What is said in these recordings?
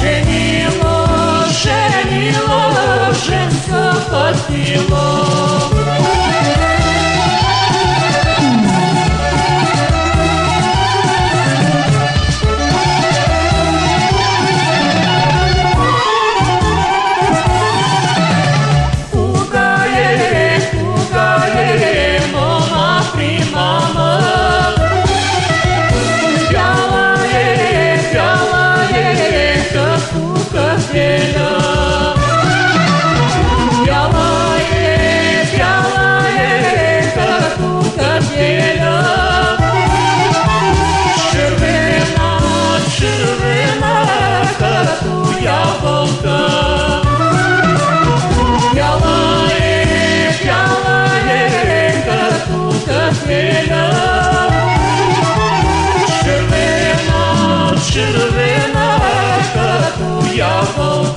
Женила, женила, женское пила. Şırvına katuya bol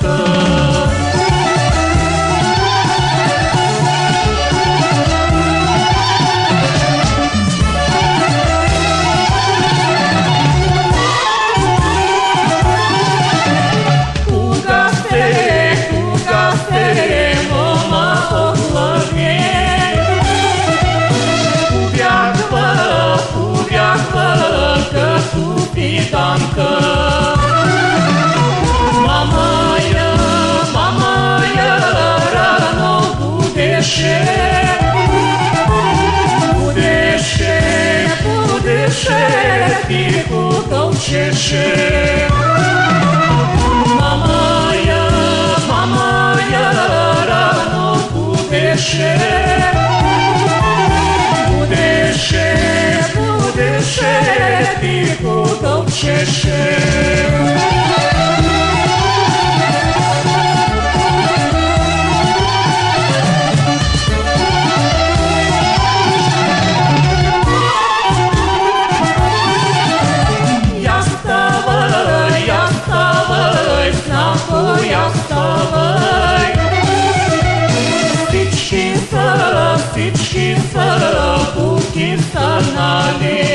pico tão checheu. Mamãe, mamãe, rara, não pudexê. Pudexê, pudexê, pico tão xexê. Installade.